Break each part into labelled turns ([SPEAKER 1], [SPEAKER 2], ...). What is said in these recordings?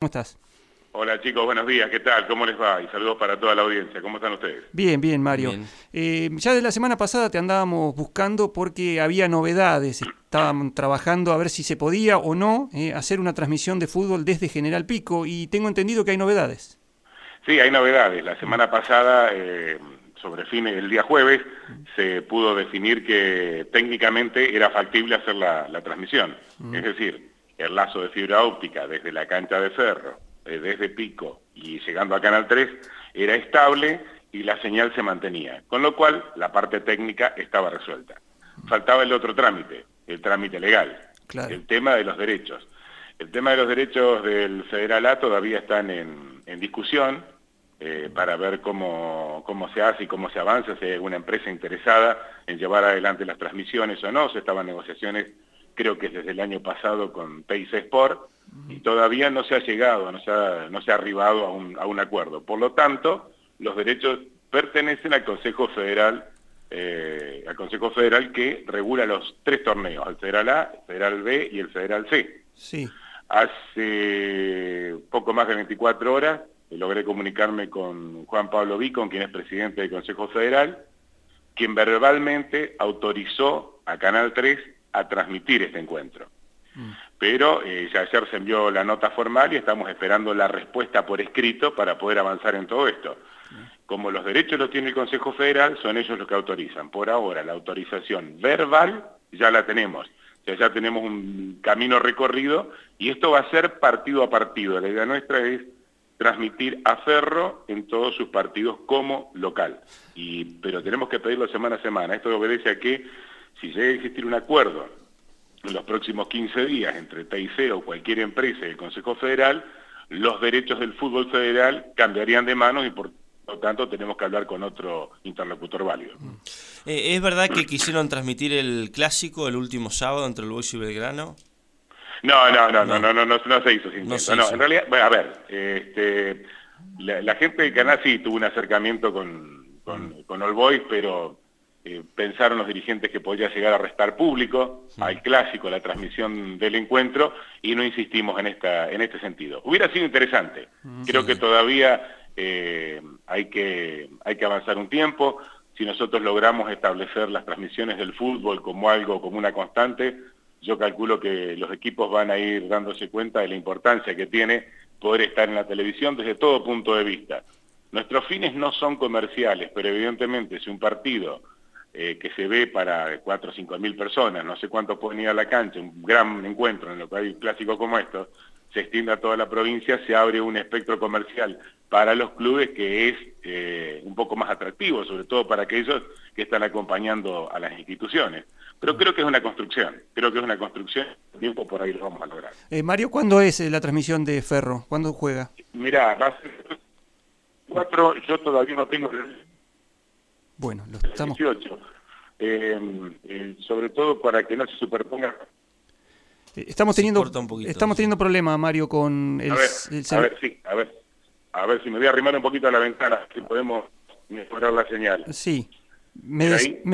[SPEAKER 1] ¿Cómo estás?
[SPEAKER 2] Hola chicos, buenos días, ¿qué tal? ¿Cómo les va? Y saludos para toda la audiencia, ¿cómo están ustedes?
[SPEAKER 1] Bien, bien, Mario. Eh, ya de la semana pasada te andábamos buscando porque había novedades, estaban trabajando a ver si se podía o no eh, hacer una transmisión de fútbol desde General Pico y tengo entendido que hay novedades.
[SPEAKER 2] Sí, hay novedades. La semana pasada, eh, sobre fin, el día jueves, se pudo definir que técnicamente era factible hacer la, transmisión. Es decir, el lazo de fibra óptica desde la cancha de Cerro, eh, desde Pico y llegando a Canal 3, era estable y la señal se mantenía, con lo cual la parte técnica estaba resuelta. Faltaba el otro trámite, el trámite legal, el tema de los derechos. El tema de los derechos del Federal A todavía están en, discusión eh, para ver cómo, cómo se hace y cómo se avanza, si hay alguna empresa interesada en llevar adelante las transmisiones o no, se estaban negociaciones creo que desde el año pasado con Pace Sport, y todavía no se ha llegado, no se ha, no se ha arribado a un, a un acuerdo. Por lo tanto, los derechos pertenecen al Consejo Federal, eh, al Consejo Federal que regula los tres torneos, el Federal A, el Federal B y el Federal C.
[SPEAKER 1] Sí.
[SPEAKER 2] Hace poco más de 24 horas logré comunicarme con Juan Pablo Vicon, quien es presidente del Consejo Federal, quien verbalmente autorizó a Canal 3 a transmitir este encuentro. Mm. Pero eh, ya ayer se envió la nota formal y estamos esperando la respuesta por escrito para poder avanzar en todo esto. Mm. Como los derechos los tiene el Consejo Federal, son ellos los que autorizan. Por ahora, la autorización verbal ya la tenemos. Ya, ya tenemos un camino recorrido y esto va a ser partido a partido. La idea nuestra es transmitir a Ferro en todos sus partidos como local. Y, pero tenemos que pedirlo semana a semana. Esto obedece a que si llega a existir un acuerdo en los próximos 15 días entre TIC o cualquier empresa y el Consejo Federal, los derechos del fútbol federal cambiarían de manos y por lo tanto tenemos que hablar con otro interlocutor válido.
[SPEAKER 3] Eh, ¿Es verdad que quisieron transmitir el clásico el último sábado entre el Boys y Belgrano?
[SPEAKER 2] No, no, no, no, no, no, no, se hizo sin no, no, en realidad, bueno, a ver, este, la, gente del canal sí tuvo un acercamiento con, con, con All Boys, pero eh, pensaron los dirigentes que podía llegar a restar público al clásico, la transmisión del encuentro, y no insistimos en, esta, en este sentido. Hubiera sido interesante, creo que todavía eh, hay, que, hay que avanzar un tiempo, si nosotros logramos establecer las transmisiones del fútbol como algo, como una constante, yo calculo que los equipos van a ir dándose cuenta de la importancia que tiene poder estar en la televisión desde todo punto de vista. Nuestros fines no son comerciales, pero evidentemente si un partido eh, que se ve para 4 o 5 mil personas, no sé cuántos pueden ir a la cancha, un gran encuentro en lo que hay un clásico como esto, se extiende a toda la provincia, se abre un espectro comercial para los clubes que es eh, un poco más atractivo, sobre todo para aquellos que están acompañando a las instituciones. Pero creo que es una construcción, creo que es una construcción, tiempo por ahí lo vamos a lograr.
[SPEAKER 1] Eh, Mario, ¿cuándo es la transmisión de Ferro? ¿Cuándo juega?
[SPEAKER 2] Mirá, va a ser cuatro, yo todavía no tengo
[SPEAKER 1] bueno, lo estamos...
[SPEAKER 2] 18. Eh, eh, sobre todo para que no se superponga...
[SPEAKER 1] Eh, estamos teniendo, estamos teniendo problemas, Mario, con
[SPEAKER 2] el... A ver, a ver, sí, a ver. A ver si me voy a arrimar un poquito a la ventana, si podemos mejorar la señal.
[SPEAKER 1] Sí. Me,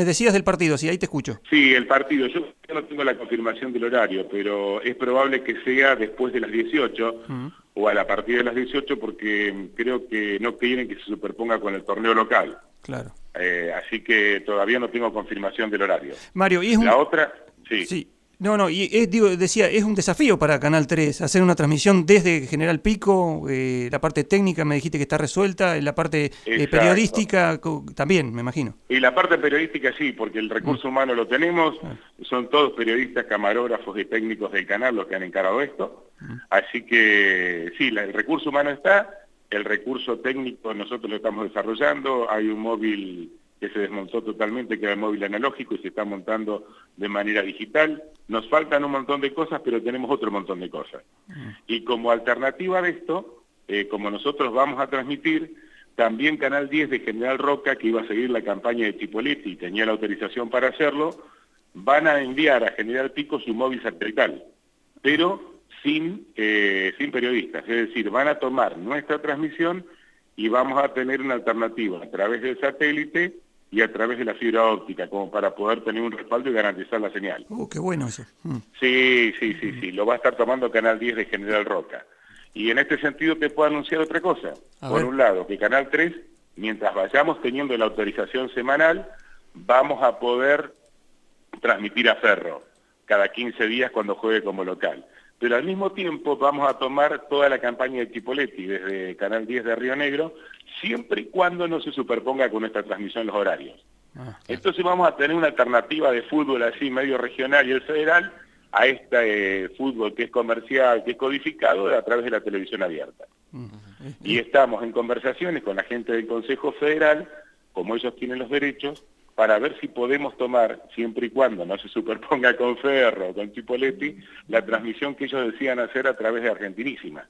[SPEAKER 1] decías del partido, sí, ahí te escucho.
[SPEAKER 2] Sí, el partido. Yo no tengo la confirmación del horario, pero es probable que sea después de las 18 o a la partir de las 18 porque creo que no quieren que se superponga con el torneo local.
[SPEAKER 1] Claro.
[SPEAKER 2] Eh, así que todavía no tengo confirmación del horario.
[SPEAKER 1] Mario, y es
[SPEAKER 2] La otra, sí.
[SPEAKER 1] Sí. No, no, y es, digo, decía, es un desafío para Canal 3 hacer una transmisión desde General Pico, eh, la parte técnica me dijiste que está resuelta, la parte eh, periodística también, me imagino.
[SPEAKER 2] Y la parte periodística sí, porque el recurso mm. humano lo tenemos, ah. son todos periodistas, camarógrafos y técnicos del canal los que han encarado esto, mm. así que sí, el recurso humano está, el recurso técnico nosotros lo estamos desarrollando, hay un móvil que se desmontó totalmente, que era el móvil analógico y se está montando de manera digital. Nos faltan un montón de cosas, pero tenemos otro montón de cosas. Mm. Y como alternativa de esto, eh, como nosotros vamos a transmitir, también Canal 10 de General Roca, que iba a seguir la campaña de Chipoletti y tenía la autorización para hacerlo, van a enviar a General Pico su móvil satelital. Pero sin, eh, sin periodistas, es decir, van a tomar nuestra transmisión y vamos a tener una alternativa a través del satélite y a través de la fibra óptica, como para poder tener un respaldo y garantizar la señal.
[SPEAKER 1] Oh, qué bueno eso. Mm.
[SPEAKER 2] Sí, sí, sí, sí, lo va a estar tomando Canal 10 de General Roca. Y en este sentido te puedo anunciar otra cosa. Por un lado, que Canal 3, mientras vayamos teniendo la autorización semanal, vamos a poder transmitir a Ferro cada 15 días cuando juegue como local. Pero al mismo tiempo vamos a tomar toda la campaña de Chipoletti desde Canal 10 de Río Negro, siempre y cuando no se superponga con nuestra transmisión los horarios. Ah, Entonces vamos a tener una alternativa de fútbol así medio regional y el federal a este fútbol que es comercial, que es codificado a través de la televisión abierta. Y estamos en conversaciones con la gente del Consejo Federal, como ellos tienen los derechos, para ver si podemos tomar, siempre y cuando no se superponga con Ferro o con Chipoletti, la transmisión que ellos decían hacer a través de Argentinísima.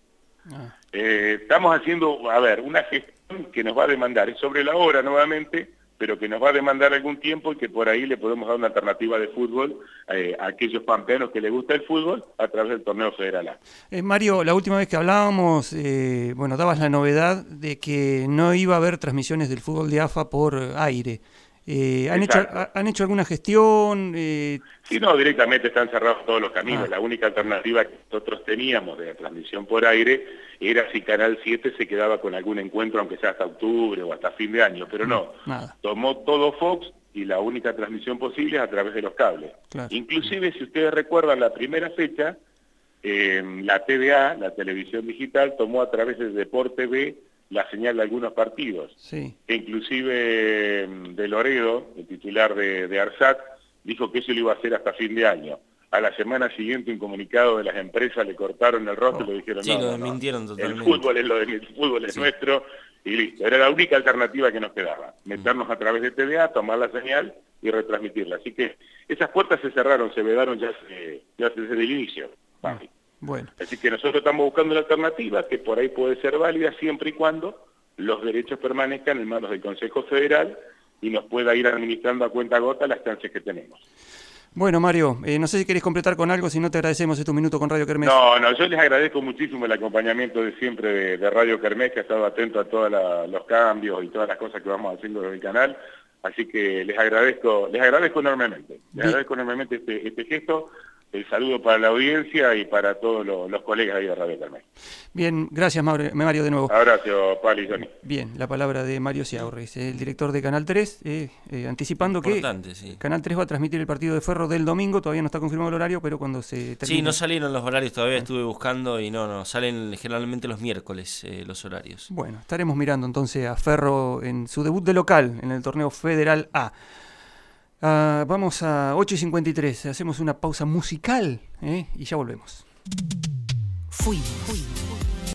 [SPEAKER 2] Ah. Eh, estamos haciendo, a ver, una gestión que nos va a demandar, es sobre la hora nuevamente, pero que nos va a demandar algún tiempo y que por ahí le podemos dar una alternativa de fútbol eh, a aquellos pampeanos que les gusta el fútbol a través del torneo federal A.
[SPEAKER 1] Eh, Mario, la última vez que hablábamos, eh, bueno, dabas la novedad de que no iba a haber transmisiones del fútbol de AFA por aire. Eh, ¿han, hecho, ¿Han hecho alguna gestión?
[SPEAKER 2] Eh... Sí, no, directamente están cerrados todos los caminos. Ah. La única alternativa que nosotros teníamos de transmisión por aire era si Canal 7 se quedaba con algún encuentro, aunque sea hasta octubre o hasta fin de año, pero no. Tomó todo Fox y la única transmisión posible es a través de los cables. Inclusive, si ustedes recuerdan la primera fecha, eh, la TVA, la televisión digital, tomó a través de Deporte B la señal de algunos partidos. Sí. Que inclusive mm, de Loredo, el titular de, de, ARSAT, dijo que eso lo iba a hacer hasta fin de año. A la semana siguiente un comunicado de las empresas le cortaron el rostro y le oh. dijeron, no, lo
[SPEAKER 3] mintieron
[SPEAKER 2] el fútbol es lo de el fútbol es nuestro y listo. Era la única alternativa que nos quedaba, meternos a través de TVA, tomar la señal y retransmitirla. Así que esas puertas se cerraron, se vedaron ya, ya desde el inicio.
[SPEAKER 1] Bueno.
[SPEAKER 2] Así que nosotros estamos buscando una alternativa que por ahí puede ser válida siempre y cuando los derechos permanezcan en manos del Consejo Federal y nos pueda ir administrando a cuenta gota las chances que tenemos.
[SPEAKER 1] Bueno, Mario, eh, no sé si querés completar con algo, si no te agradecemos estos minutos con Radio Kermés.
[SPEAKER 2] No, no, yo les agradezco muchísimo el acompañamiento de siempre de, Radio Kermés, que ha estado atento a todos los cambios y todas las cosas que vamos haciendo en el canal. Así que les agradezco, les agradezco enormemente, les agradezco enormemente este, este gesto el saludo para la audiencia y para todos los, colegas ahí de Radio Carmen.
[SPEAKER 1] Bien, gracias Mario de nuevo.
[SPEAKER 2] Abrazo, Pali Johnny.
[SPEAKER 1] Bien, la palabra de Mario Ciaurris, el director de Canal 3, eh, eh, anticipando que Canal 3 va a transmitir el partido de Ferro del domingo, todavía no está confirmado el horario, pero cuando se
[SPEAKER 3] termine... Sí, no salieron los horarios todavía, estuve buscando y no, no, salen generalmente los miércoles eh, los horarios.
[SPEAKER 1] Bueno, estaremos mirando entonces a Ferro en su debut de local en el torneo Federal A. Ah, vamos a 8 y 53, hacemos una pausa musical ¿eh? y ya volvemos. Fui, fui.